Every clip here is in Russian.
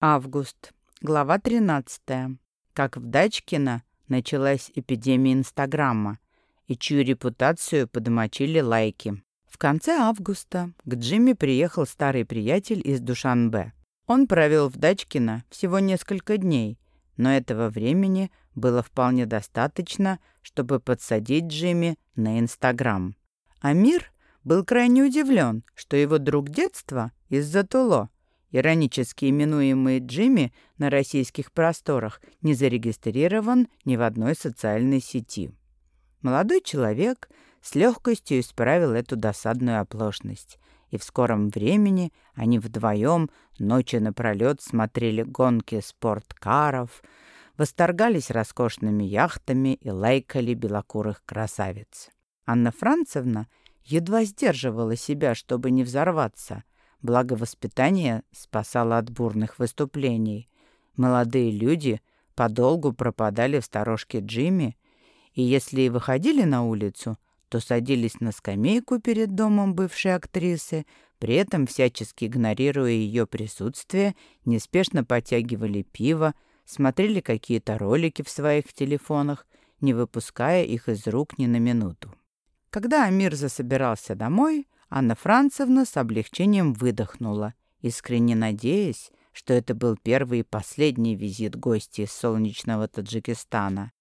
Август. Глава 13. Как в Дачкино началась эпидемия Инстаграма, и чью репутацию подмочили лайки. В конце августа к Джимми приехал старый приятель из Душанбе. Он провел в Дачкино всего несколько дней, но этого времени было вполне достаточно, чтобы подсадить Джимми на Инстаграм. Амир был крайне удивлен, что его друг детства из-за Туло иронически именуемый Джимми на российских просторах, не зарегистрирован ни в одной социальной сети. Молодой человек с легкостью исправил эту досадную оплошность, и в скором времени они вдвоем ночи напролет смотрели гонки спорткаров, восторгались роскошными яхтами и лайкали белокурых красавиц. Анна Францевна едва сдерживала себя, чтобы не взорваться — Благо воспитание спасало от бурных выступлений. Молодые люди подолгу пропадали в сторожке Джимми, и если и выходили на улицу, то садились на скамейку перед домом бывшей актрисы, при этом всячески игнорируя ее присутствие, неспешно подтягивали пиво, смотрели какие-то ролики в своих телефонах, не выпуская их из рук ни на минуту. Когда Амир засобирался домой, Анна Францевна с облегчением выдохнула, искренне надеясь, что это был первый и последний визит гости из солнечного Таджикистана,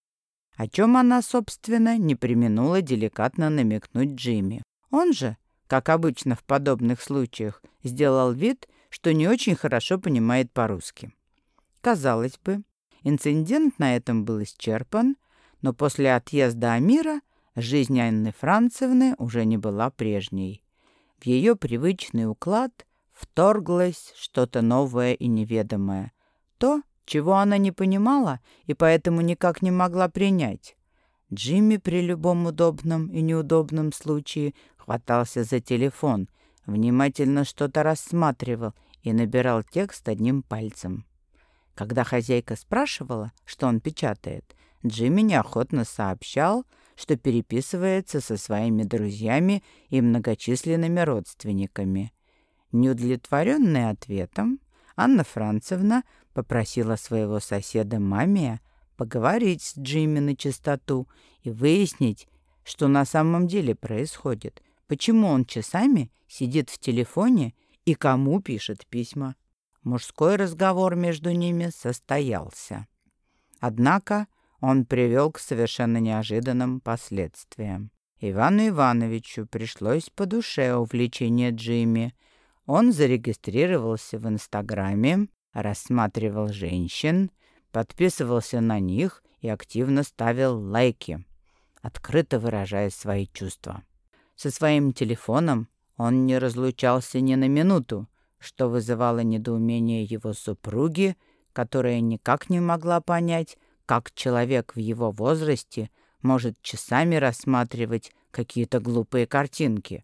о чем она, собственно, не применула деликатно намекнуть Джимми. Он же, как обычно в подобных случаях, сделал вид, что не очень хорошо понимает по-русски. Казалось бы, инцидент на этом был исчерпан, но после отъезда Амира жизнь Анны Францевны уже не была прежней. В ее привычный уклад вторглось что-то новое и неведомое. То, чего она не понимала и поэтому никак не могла принять. Джимми при любом удобном и неудобном случае хватался за телефон, внимательно что-то рассматривал и набирал текст одним пальцем. Когда хозяйка спрашивала, что он печатает, Джимми неохотно сообщал, что переписывается со своими друзьями и многочисленными родственниками. Неудовлетворенная ответом, Анна Францевна попросила своего соседа Мамия поговорить с Джимми на чистоту и выяснить, что на самом деле происходит, почему он часами сидит в телефоне и кому пишет письма. Мужской разговор между ними состоялся. Однако он привел к совершенно неожиданным последствиям. Ивану Ивановичу пришлось по душе увлечение Джимми. Он зарегистрировался в Инстаграме, рассматривал женщин, подписывался на них и активно ставил лайки, открыто выражая свои чувства. Со своим телефоном он не разлучался ни на минуту, что вызывало недоумение его супруги, которая никак не могла понять, как человек в его возрасте может часами рассматривать какие-то глупые картинки.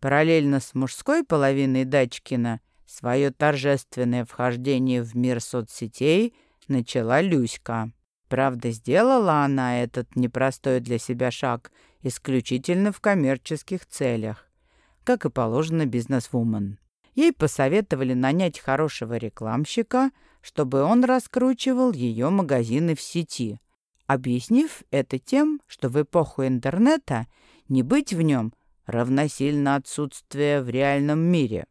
Параллельно с мужской половиной Дачкина свое торжественное вхождение в мир соцсетей начала Люська. Правда, сделала она этот непростой для себя шаг исключительно в коммерческих целях, как и положено бизнесвумен. Ей посоветовали нанять хорошего рекламщика, чтобы он раскручивал ее магазины в сети, объяснив это тем, что в эпоху интернета не быть в нем равносильно отсутствие в реальном мире.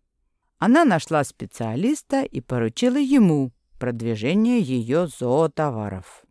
Она нашла специалиста и поручила ему продвижение ее зоотоваров.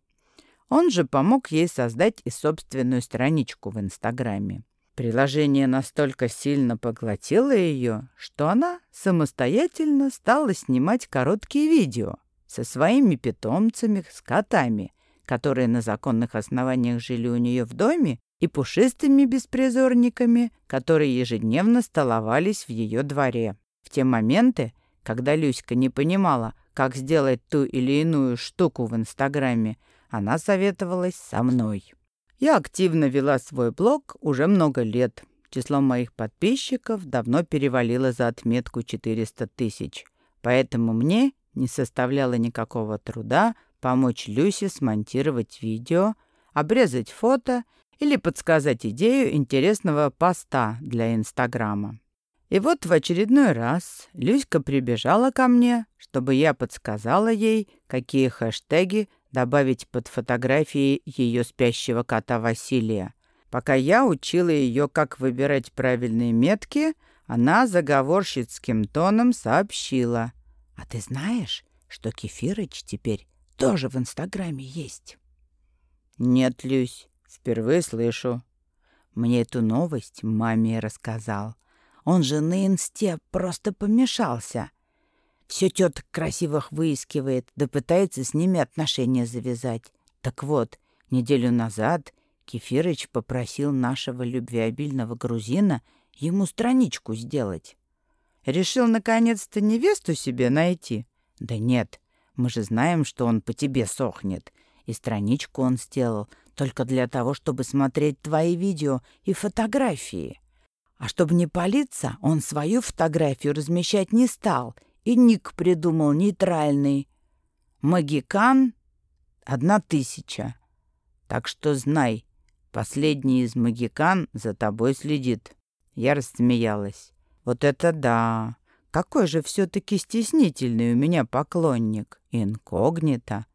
Он же помог ей создать и собственную страничку в Инстаграме. Приложение настолько сильно поглотило ее, что она самостоятельно стала снимать короткие видео со своими питомцами, с котами, которые на законных основаниях жили у нее в доме, и пушистыми беспризорниками, которые ежедневно столовались в ее дворе. В те моменты, когда Люська не понимала, как сделать ту или иную штуку в Инстаграме, она советовалась со мной. Я активно вела свой блог уже много лет. Число моих подписчиков давно перевалило за отметку 400 тысяч. Поэтому мне не составляло никакого труда помочь Люсе смонтировать видео, обрезать фото или подсказать идею интересного поста для Инстаграма. И вот в очередной раз Люська прибежала ко мне, чтобы я подсказала ей, какие хэштеги добавить под фотографии ее спящего кота Василия. Пока я учила ее, как выбирать правильные метки, она заговорщицким тоном сообщила. «А ты знаешь, что Кефирыч теперь тоже в Инстаграме есть?» «Нет, Люсь, впервые слышу». Мне эту новость маме рассказал. Он же на инсте просто помешался. Все теток красивых выискивает, да пытается с ними отношения завязать. Так вот, неделю назад Кефирыч попросил нашего любвеобильного грузина ему страничку сделать. Решил наконец-то невесту себе найти? Да нет, мы же знаем, что он по тебе сохнет. И страничку он сделал только для того, чтобы смотреть твои видео и фотографии. А чтобы не палиться, он свою фотографию размещать не стал и ник придумал нейтральный. Магикан — одна тысяча. Так что знай, последний из магикан за тобой следит. Я рассмеялась. Вот это да! Какой же все-таки стеснительный у меня поклонник. Инкогнито.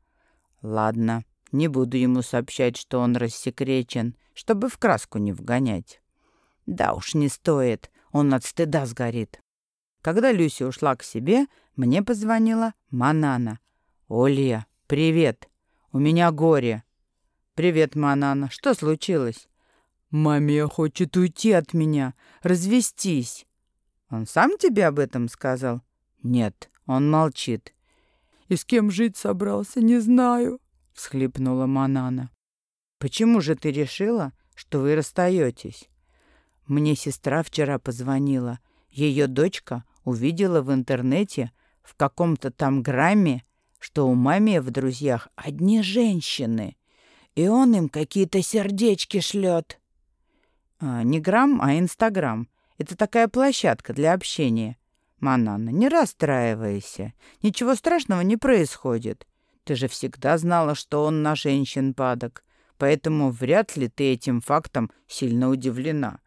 Ладно, не буду ему сообщать, что он рассекречен, чтобы в краску не вгонять. Да уж не стоит, он от стыда сгорит. Когда Люся ушла к себе, мне позвонила Манана. «Олья, привет! У меня горе!» «Привет, Манана. Что случилось?» «Маме хочет уйти от меня, развестись». «Он сам тебе об этом сказал?» «Нет, он молчит». «И с кем жить собрался, не знаю», — всхлипнула Манана. «Почему же ты решила, что вы расстаетесь?» Мне сестра вчера позвонила. Ее дочка увидела в интернете в каком-то там грамме, что у маме в друзьях одни женщины, и он им какие-то сердечки шлет. А, не грамм, а инстаграм. Это такая площадка для общения. Манана, не расстраивайся. Ничего страшного не происходит. Ты же всегда знала, что он на женщин падок, поэтому вряд ли ты этим фактом сильно удивлена.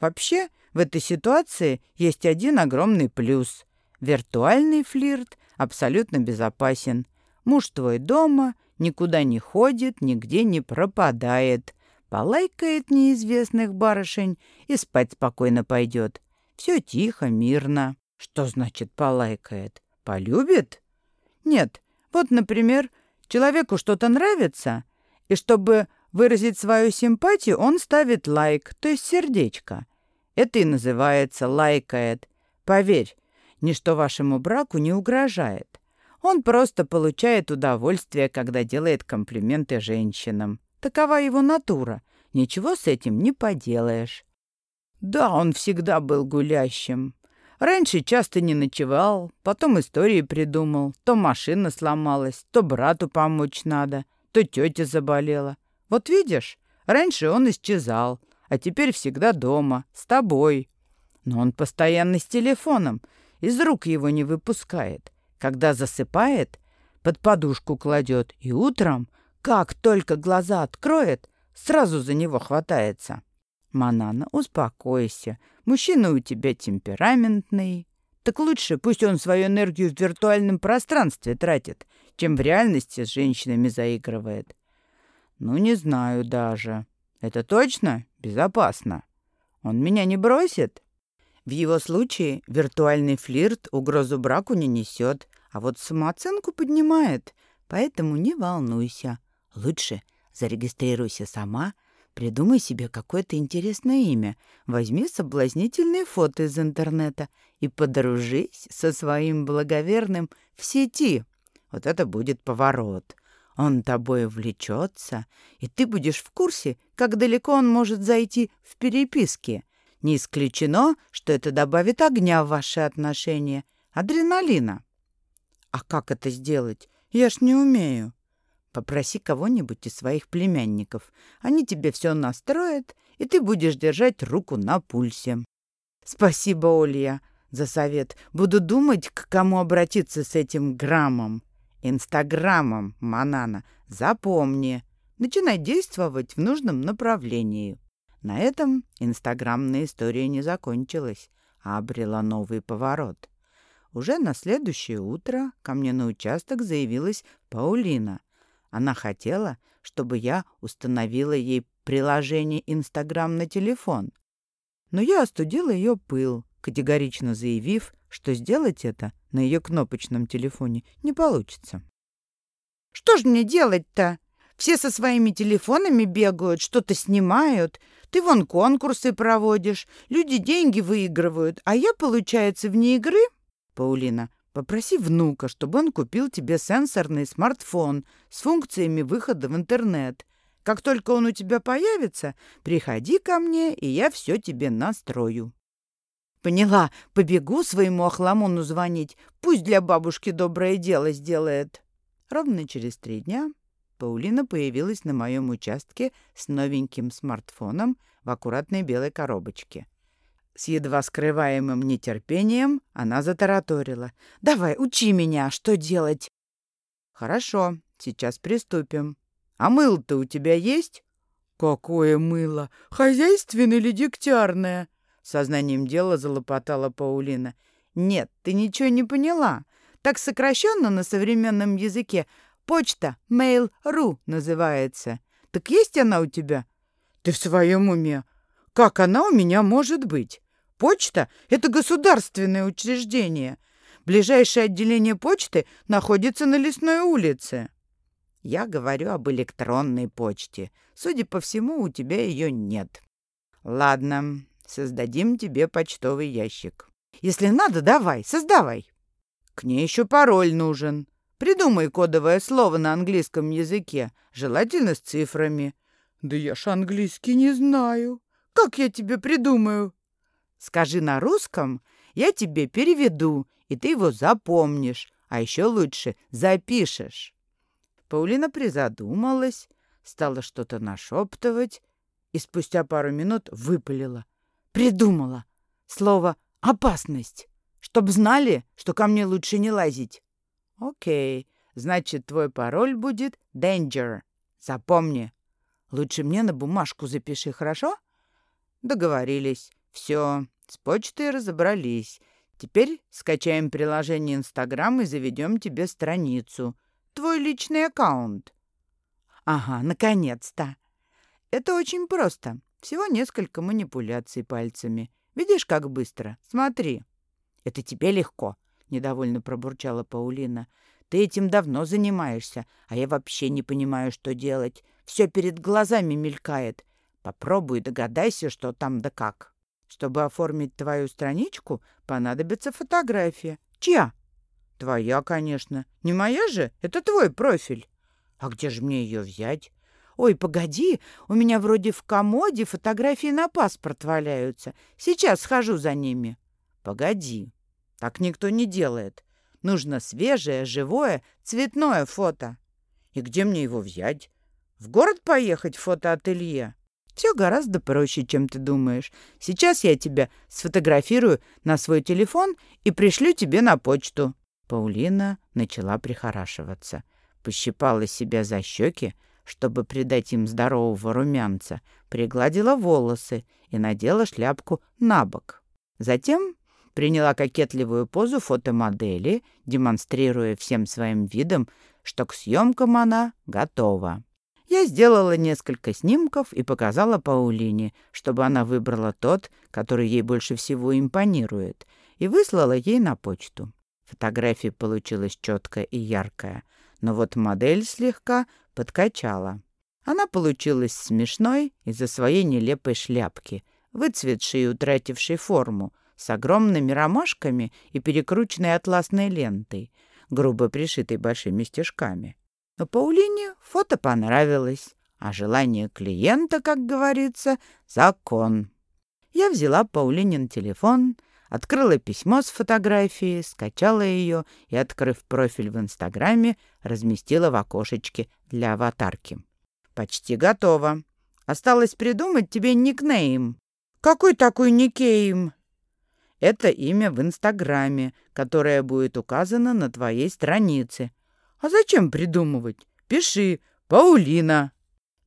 Вообще, в этой ситуации есть один огромный плюс. Виртуальный флирт абсолютно безопасен. Муж твой дома, никуда не ходит, нигде не пропадает. Полайкает неизвестных барышень и спать спокойно пойдет. Все тихо, мирно. Что значит полайкает? Полюбит? Нет. Вот, например, человеку что-то нравится, и чтобы выразить свою симпатию, он ставит лайк, то есть сердечко. Это и называется лайкает. Поверь, ничто вашему браку не угрожает. Он просто получает удовольствие, когда делает комплименты женщинам. Такова его натура. Ничего с этим не поделаешь. Да, он всегда был гулящим. Раньше часто не ночевал, потом истории придумал. То машина сломалась, то брату помочь надо, то тетя заболела. Вот видишь, раньше он исчезал, а теперь всегда дома, с тобой. Но он постоянно с телефоном, из рук его не выпускает. Когда засыпает, под подушку кладет, и утром, как только глаза откроет, сразу за него хватается. Манана, успокойся, мужчина у тебя темпераментный. Так лучше пусть он свою энергию в виртуальном пространстве тратит, чем в реальности с женщинами заигрывает. Ну, не знаю даже. Это точно безопасно. Он меня не бросит? В его случае виртуальный флирт угрозу браку не несет, а вот самооценку поднимает. Поэтому не волнуйся. Лучше зарегистрируйся сама, придумай себе какое-то интересное имя, возьми соблазнительные фото из интернета и подружись со своим благоверным в сети. Вот это будет поворот. Он тобой увлечется, и ты будешь в курсе, как далеко он может зайти в переписке. Не исключено, что это добавит огня в ваши отношения, адреналина. А как это сделать? Я ж не умею. Попроси кого-нибудь из своих племянников. Они тебе все настроят, и ты будешь держать руку на пульсе. Спасибо, Олья, за совет. Буду думать, к кому обратиться с этим граммом. Инстаграмом, Манана, запомни. Начинай действовать в нужном направлении. На этом инстаграмная история не закончилась. обрела новый поворот. Уже на следующее утро ко мне на участок заявилась Паулина. Она хотела, чтобы я установила ей приложение Инстаграм на телефон. Но я остудила ее пыл, категорично заявив, что сделать это на ее кнопочном телефоне не получится. «Что ж мне делать-то? Все со своими телефонами бегают, что-то снимают. Ты вон конкурсы проводишь, люди деньги выигрывают, а я, получается, вне игры?» Паулина, попроси внука, чтобы он купил тебе сенсорный смартфон с функциями выхода в интернет. Как только он у тебя появится, приходи ко мне, и я все тебе настрою. Поняла, побегу своему охламону звонить. Пусть для бабушки доброе дело сделает. Ровно через три дня Паулина появилась на моем участке с новеньким смартфоном в аккуратной белой коробочке. С едва скрываемым нетерпением она затараторила. «Давай, учи меня, что делать?» «Хорошо, сейчас приступим. А мыло-то у тебя есть?» «Какое мыло? Хозяйственное или дегтярное?» Сознанием дела залопотала Паулина. «Нет, ты ничего не поняла. Так сокращенно на современном языке почта Mail.ru называется. Так есть она у тебя?» «Ты в своем уме? Как она у меня может быть? Почта — это государственное учреждение. Ближайшее отделение почты находится на Лесной улице». «Я говорю об электронной почте. Судя по всему, у тебя ее нет». «Ладно, создадим тебе почтовый ящик. Если надо, давай, создавай. К ней еще пароль нужен. Придумай кодовое слово на английском языке, желательно с цифрами. Да я ж английский не знаю. Как я тебе придумаю? Скажи на русском, я тебе переведу, и ты его запомнишь, а еще лучше запишешь. Паулина призадумалась, стала что-то нашептывать и спустя пару минут выпалила. Придумала. Слово «опасность». Чтоб знали, что ко мне лучше не лазить. Окей, значит, твой пароль будет «danger». Запомни. Лучше мне на бумажку запиши, хорошо? Договорились. Все, с почтой разобрались. Теперь скачаем приложение Инстаграм и заведем тебе страницу. Твой личный аккаунт. Ага, наконец-то. Это очень просто. Всего несколько манипуляций пальцами. Видишь, как быстро? Смотри. Это тебе легко, недовольно пробурчала Паулина. Ты этим давно занимаешься, а я вообще не понимаю, что делать. Все перед глазами мелькает. Попробуй догадайся, что там да как. Чтобы оформить твою страничку, понадобится фотография. Чья? Твоя, конечно. Не моя же? Это твой профиль. А где же мне ее взять? «Ой, погоди, у меня вроде в комоде фотографии на паспорт валяются. Сейчас схожу за ними». «Погоди, так никто не делает. Нужно свежее, живое, цветное фото. И где мне его взять? В город поехать в фотоателье?» Все гораздо проще, чем ты думаешь. Сейчас я тебя сфотографирую на свой телефон и пришлю тебе на почту». Паулина начала прихорашиваться. Пощипала себя за щеки, чтобы придать им здорового румянца, пригладила волосы и надела шляпку на бок. Затем приняла кокетливую позу фотомодели, демонстрируя всем своим видом, что к съемкам она готова. Я сделала несколько снимков и показала Паулине, чтобы она выбрала тот, который ей больше всего импонирует, и выслала ей на почту. Фотография получилась четкая и яркая, но вот модель слегка подкачала. Она получилась смешной из-за своей нелепой шляпки, выцветшей и утратившей форму, с огромными ромашками и перекрученной атласной лентой, грубо пришитой большими стежками. Но Паулине фото понравилось, а желание клиента, как говорится, закон. Я взяла Паулинин телефон, открыла письмо с фотографией, скачала ее и, открыв профиль в Инстаграме, разместила в окошечке для аватарки. «Почти готово. Осталось придумать тебе никнейм». «Какой такой никейм?» «Это имя в Инстаграме, которое будет указано на твоей странице». «А зачем придумывать? Пиши «Паулина».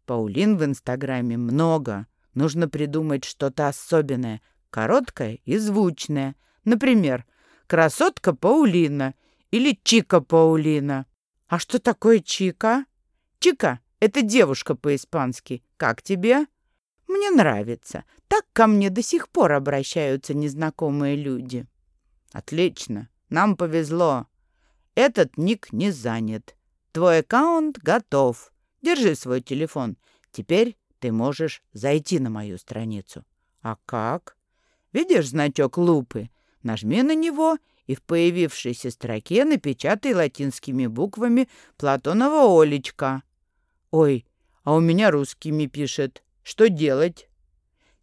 Паулин в Инстаграме много. Нужно придумать что-то особенное, короткое и звучное. Например, «Красотка Паулина» или «Чика Паулина». А что такое Чика? Чика — это девушка по-испански. Как тебе? Мне нравится. Так ко мне до сих пор обращаются незнакомые люди. Отлично. Нам повезло. Этот ник не занят. Твой аккаунт готов. Держи свой телефон. Теперь ты можешь зайти на мою страницу. А как? Видишь значок лупы? Нажми на него и в появившейся строке напечатай латинскими буквами Платонова Олечка. Ой, а у меня русскими пишет. Что делать?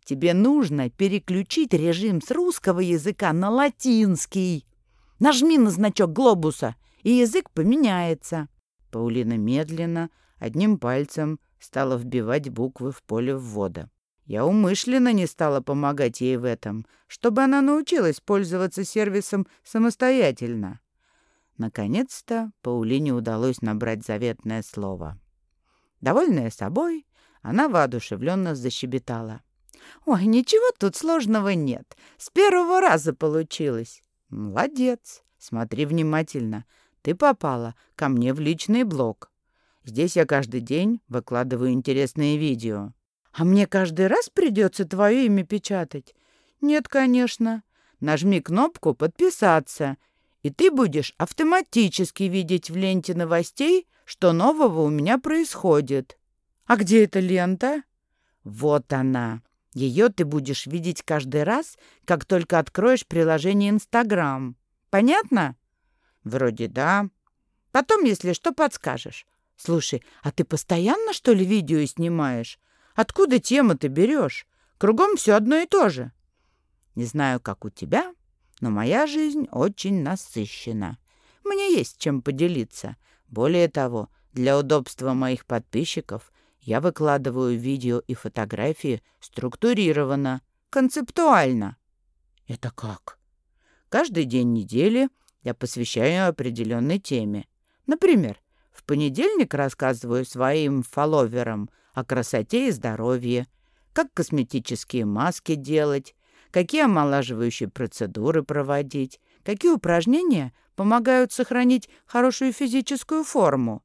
Тебе нужно переключить режим с русского языка на латинский. Нажми на значок глобуса, и язык поменяется. Паулина медленно, одним пальцем, стала вбивать буквы в поле ввода. Я умышленно не стала помогать ей в этом, чтобы она научилась пользоваться сервисом самостоятельно. Наконец-то Паулине удалось набрать заветное слово. Довольная собой, она воодушевленно защебетала. «Ой, ничего тут сложного нет. С первого раза получилось». «Молодец. Смотри внимательно. Ты попала ко мне в личный блог. Здесь я каждый день выкладываю интересные видео. А мне каждый раз придется твое имя печатать? Нет, конечно. Нажми кнопку «Подписаться», и ты будешь автоматически видеть в ленте новостей, что нового у меня происходит. А где эта лента? Вот она. Ее ты будешь видеть каждый раз, как только откроешь приложение Инстаграм. Понятно? Вроде да. Потом, если что, подскажешь. Слушай, а ты постоянно, что ли, видео снимаешь? Откуда тему ты берешь? Кругом все одно и то же. Не знаю, как у тебя, но моя жизнь очень насыщена. Мне есть чем поделиться. Более того, для удобства моих подписчиков я выкладываю видео и фотографии структурированно, концептуально. Это как? Каждый день недели я посвящаю определенной теме. Например, в понедельник рассказываю своим фолловерам о красоте и здоровье, как косметические маски делать, какие омолаживающие процедуры проводить, какие упражнения помогают сохранить хорошую физическую форму.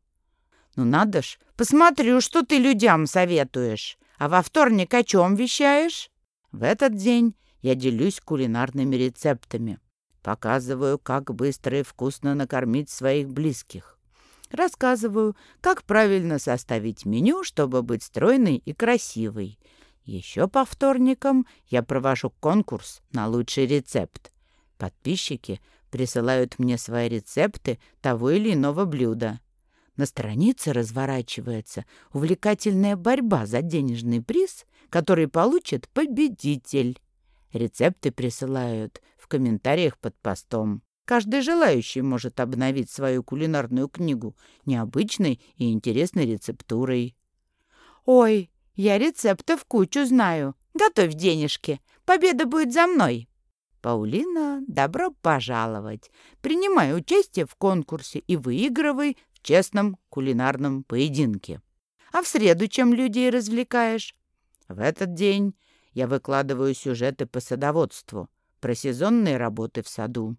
Ну надо ж, посмотрю, что ты людям советуешь. А во вторник о чем вещаешь? В этот день я делюсь кулинарными рецептами. Показываю, как быстро и вкусно накормить своих близких. Рассказываю, как правильно составить меню, чтобы быть стройной и красивой. Еще по вторникам я провожу конкурс на лучший рецепт. Подписчики присылают мне свои рецепты того или иного блюда. На странице разворачивается увлекательная борьба за денежный приз, который получит победитель. Рецепты присылают в комментариях под постом. Каждый желающий может обновить свою кулинарную книгу необычной и интересной рецептурой. «Ой, я рецептов кучу знаю. Готовь денежки. Победа будет за мной!» «Паулина, добро пожаловать! Принимай участие в конкурсе и выигрывай в честном кулинарном поединке. А в среду чем людей развлекаешь?» «В этот день я выкладываю сюжеты по садоводству, про сезонные работы в саду.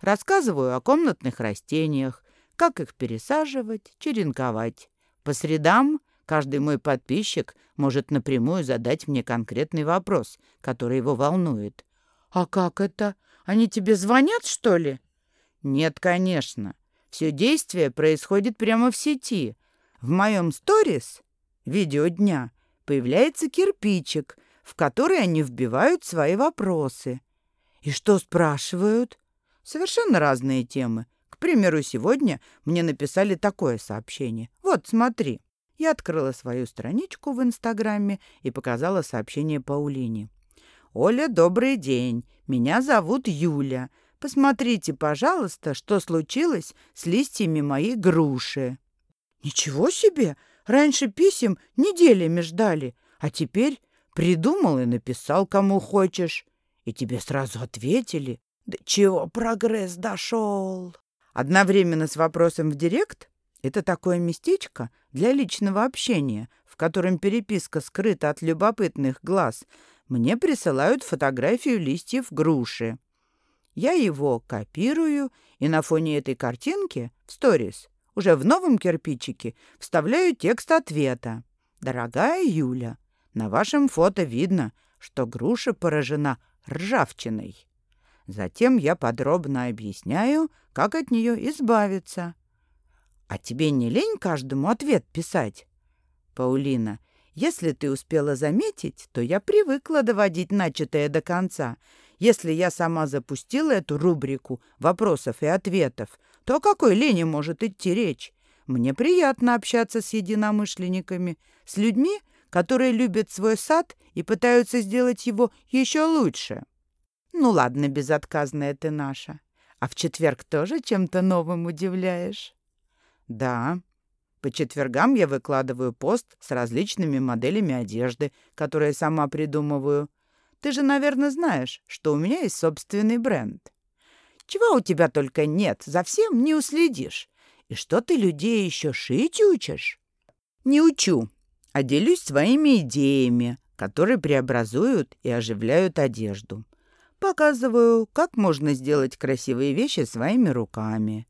Рассказываю о комнатных растениях, как их пересаживать, черенковать. По средам каждый мой подписчик может напрямую задать мне конкретный вопрос, который его волнует. «А как это? Они тебе звонят, что ли?» «Нет, конечно. Все действие происходит прямо в сети. В моем сторис, видео дня, появляется кирпичик, в который они вбивают свои вопросы. И что спрашивают? Совершенно разные темы. К примеру, сегодня мне написали такое сообщение. Вот, смотри. Я открыла свою страничку в Инстаграме и показала сообщение Паулине. «Оля, добрый день. Меня зовут Юля. Посмотрите, пожалуйста, что случилось с листьями моей груши». «Ничего себе! Раньше писем неделями ждали, а теперь Придумал и написал, кому хочешь. И тебе сразу ответили. Да чего прогресс дошел? Одновременно с вопросом в директ это такое местечко для личного общения, в котором переписка скрыта от любопытных глаз, мне присылают фотографию листьев груши. Я его копирую и на фоне этой картинки в сторис уже в новом кирпичике вставляю текст ответа. «Дорогая Юля, на вашем фото видно, что груша поражена ржавчиной. Затем я подробно объясняю, как от нее избавиться. А тебе не лень каждому ответ писать? Паулина, если ты успела заметить, то я привыкла доводить начатое до конца. Если я сама запустила эту рубрику вопросов и ответов, то о какой лени может идти речь? Мне приятно общаться с единомышленниками, с людьми, которые любят свой сад и пытаются сделать его еще лучше. Ну ладно, безотказная ты наша. А в четверг тоже чем-то новым удивляешь? Да. По четвергам я выкладываю пост с различными моделями одежды, которые сама придумываю. Ты же, наверное, знаешь, что у меня есть собственный бренд. Чего у тебя только нет, за всем не уследишь. И что ты людей еще шить учишь? Не учу, а делюсь своими идеями, которые преобразуют и оживляют одежду. Показываю, как можно сделать красивые вещи своими руками.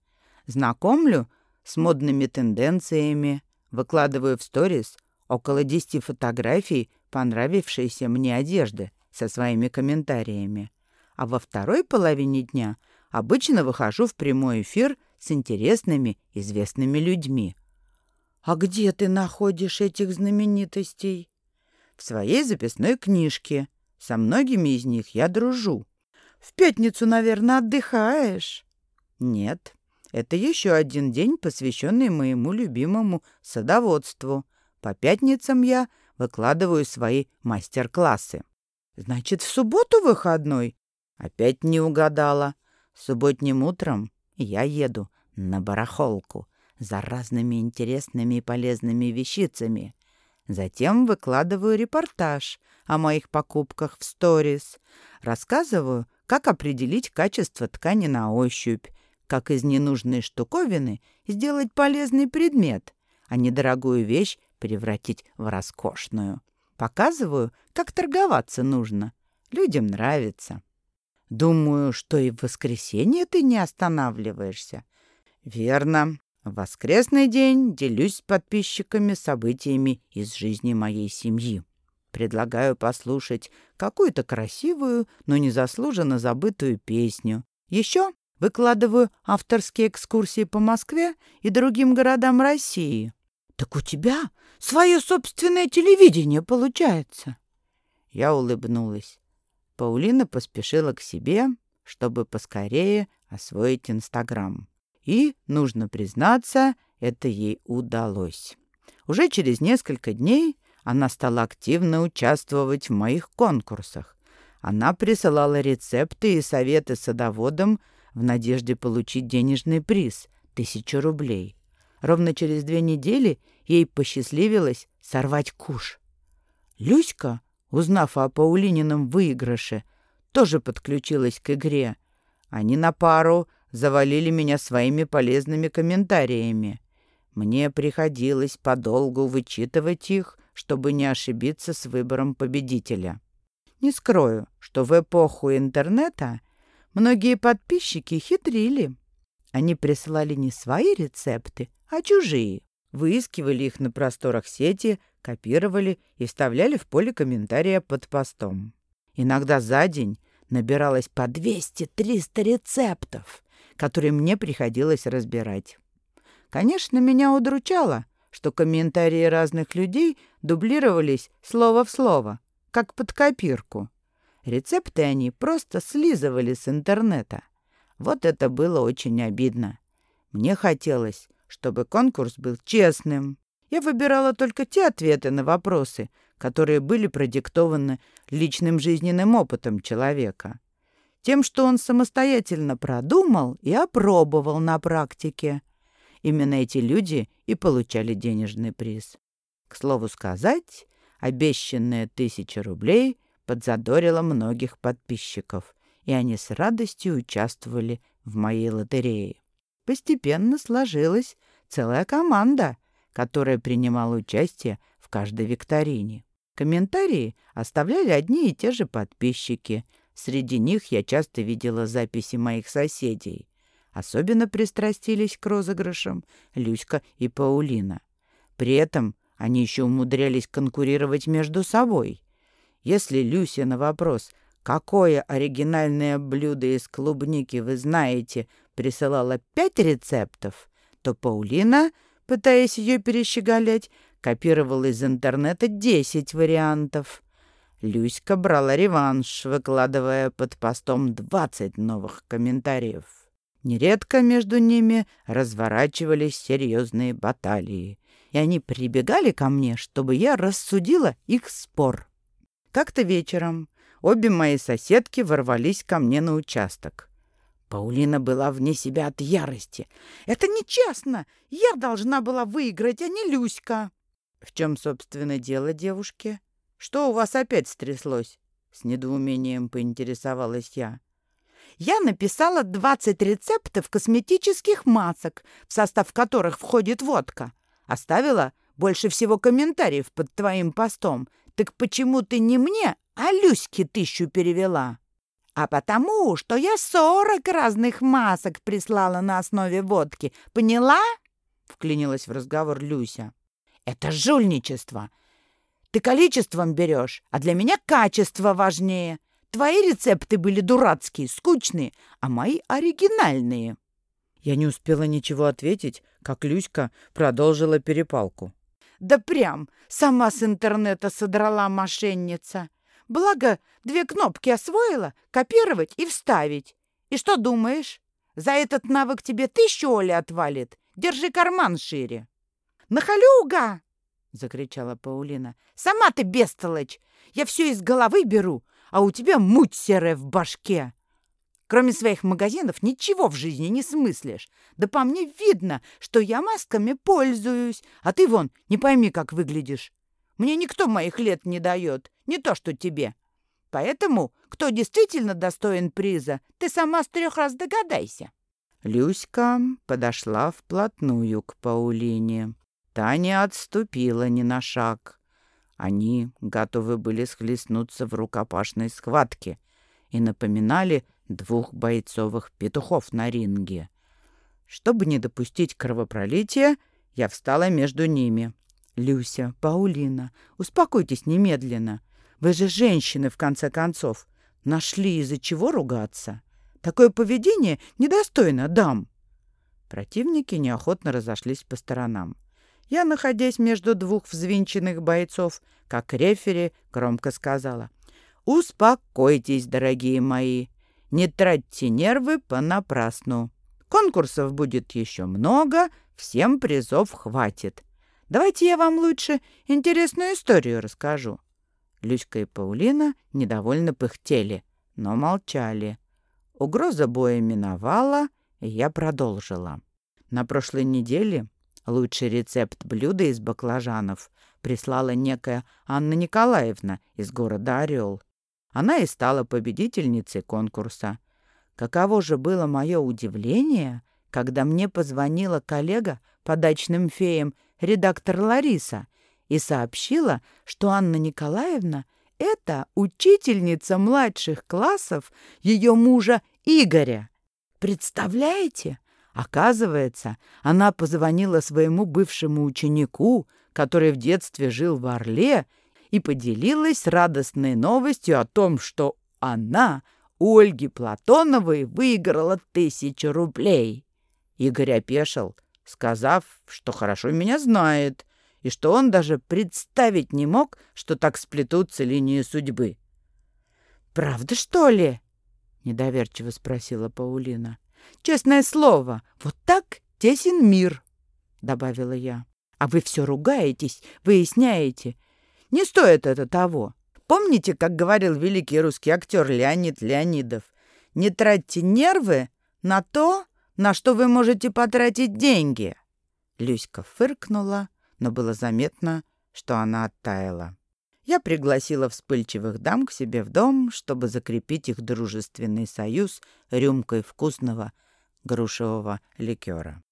Знакомлю с модными тенденциями, выкладываю в сторис около 10 фотографий понравившейся мне одежды со своими комментариями. А во второй половине дня обычно выхожу в прямой эфир с интересными, известными людьми. «А где ты находишь этих знаменитостей?» «В своей записной книжке. Со многими из них я дружу». «В пятницу, наверное, отдыхаешь?» «Нет, это еще один день, посвященный моему любимому садоводству. По пятницам я выкладываю свои мастер-классы». «Значит, в субботу выходной?» «Опять не угадала. Субботним утром я еду на барахолку за разными интересными и полезными вещицами. Затем выкладываю репортаж о моих покупках в сторис. Рассказываю, как определить качество ткани на ощупь, как из ненужной штуковины сделать полезный предмет, а недорогую вещь превратить в роскошную. Показываю, как торговаться нужно. Людям нравится. Думаю, что и в воскресенье ты не останавливаешься. Верно. Воскресный день делюсь с подписчиками событиями из жизни моей семьи. Предлагаю послушать какую-то красивую, но незаслуженно забытую песню. Еще выкладываю авторские экскурсии по Москве и другим городам России. Так у тебя свое собственное телевидение получается. Я улыбнулась. Паулина поспешила к себе, чтобы поскорее освоить Инстаграм. И, нужно признаться, это ей удалось. Уже через несколько дней она стала активно участвовать в моих конкурсах. Она присылала рецепты и советы садоводам в надежде получить денежный приз – тысячу рублей. Ровно через две недели ей посчастливилось сорвать куш. Люська узнав о Паулинином выигрыше, тоже подключилась к игре. Они на пару завалили меня своими полезными комментариями. Мне приходилось подолгу вычитывать их, чтобы не ошибиться с выбором победителя. Не скрою, что в эпоху интернета многие подписчики хитрили. Они присылали не свои рецепты, а чужие. Выискивали их на просторах сети, копировали и вставляли в поле комментария под постом. Иногда за день набиралось по 200-300 рецептов, которые мне приходилось разбирать. Конечно, меня удручало, что комментарии разных людей дублировались слово в слово, как под копирку. Рецепты они просто слизывали с интернета. Вот это было очень обидно. Мне хотелось, чтобы конкурс был честным, я выбирала только те ответы на вопросы, которые были продиктованы личным жизненным опытом человека. Тем, что он самостоятельно продумал и опробовал на практике. Именно эти люди и получали денежный приз. К слову сказать, обещанная тысяча рублей подзадорила многих подписчиков, и они с радостью участвовали в моей лотерее. Постепенно сложилась целая команда — которая принимала участие в каждой викторине. Комментарии оставляли одни и те же подписчики. Среди них я часто видела записи моих соседей. Особенно пристрастились к розыгрышам Люська и Паулина. При этом они еще умудрялись конкурировать между собой. Если Люся на вопрос «Какое оригинальное блюдо из клубники вы знаете?» присылала пять рецептов, то Паулина, пытаясь ее перещеголять, копировала из интернета десять вариантов. Люська брала реванш, выкладывая под постом двадцать новых комментариев. Нередко между ними разворачивались серьезные баталии, и они прибегали ко мне, чтобы я рассудила их спор. Как-то вечером обе мои соседки ворвались ко мне на участок. Паулина была вне себя от ярости. «Это нечестно! Я должна была выиграть, а не Люська!» «В чем, собственно, дело, девушки? Что у вас опять стряслось?» С недоумением поинтересовалась я. «Я написала 20 рецептов косметических масок, в состав которых входит водка. Оставила больше всего комментариев под твоим постом. Так почему ты не мне, а Люське тысячу перевела?» а потому, что я сорок разных масок прислала на основе водки. Поняла?» — вклинилась в разговор Люся. «Это жульничество. Ты количеством берешь, а для меня качество важнее. Твои рецепты были дурацкие, скучные, а мои оригинальные». Я не успела ничего ответить, как Люська продолжила перепалку. «Да прям, сама с интернета содрала мошенница. Благо, две кнопки освоила — копировать и вставить. И что думаешь? За этот навык тебе тысячу Оли отвалит. Держи карман шире. «Нахалюга!» — закричала Паулина. «Сама ты бестолочь! Я все из головы беру, а у тебя муть серая в башке!» Кроме своих магазинов ничего в жизни не смыслишь. Да по мне видно, что я масками пользуюсь, а ты вон не пойми, как выглядишь. Мне никто моих лет не дает, не то что тебе. Поэтому, кто действительно достоин приза, ты сама с трех раз догадайся». Люська подошла вплотную к Паулине. Таня отступила ни на шаг. Они готовы были схлестнуться в рукопашной схватке и напоминали двух бойцовых петухов на ринге. Чтобы не допустить кровопролития, я встала между ними. «Люся, Паулина, успокойтесь немедленно. Вы же женщины, в конце концов. Нашли из-за чего ругаться. Такое поведение недостойно дам». Противники неохотно разошлись по сторонам. Я, находясь между двух взвинченных бойцов, как рефери, громко сказала. «Успокойтесь, дорогие мои. Не тратьте нервы понапрасну. Конкурсов будет еще много, всем призов хватит. Давайте я вам лучше интересную историю расскажу». Люська и Паулина недовольно пыхтели, но молчали. Угроза боя миновала, и я продолжила. На прошлой неделе лучший рецепт блюда из баклажанов прислала некая Анна Николаевна из города Орел. Она и стала победительницей конкурса. Каково же было мое удивление, когда мне позвонила коллега по дачным феям редактор Лариса, и сообщила, что Анна Николаевна — это учительница младших классов ее мужа Игоря. Представляете? Оказывается, она позвонила своему бывшему ученику, который в детстве жил в Орле, и поделилась радостной новостью о том, что она, Ольги Платоновой, выиграла тысячу рублей. Игорь опешил — сказав, что хорошо меня знает, и что он даже представить не мог, что так сплетутся линии судьбы. «Правда, что ли?» — недоверчиво спросила Паулина. «Честное слово, вот так тесен мир», — добавила я. «А вы все ругаетесь, выясняете. Не стоит это того. Помните, как говорил великий русский актер Леонид Леонидов? Не тратьте нервы на то, на что вы можете потратить деньги?» Люська фыркнула, но было заметно, что она оттаяла. Я пригласила вспыльчивых дам к себе в дом, чтобы закрепить их дружественный союз рюмкой вкусного грушевого ликера.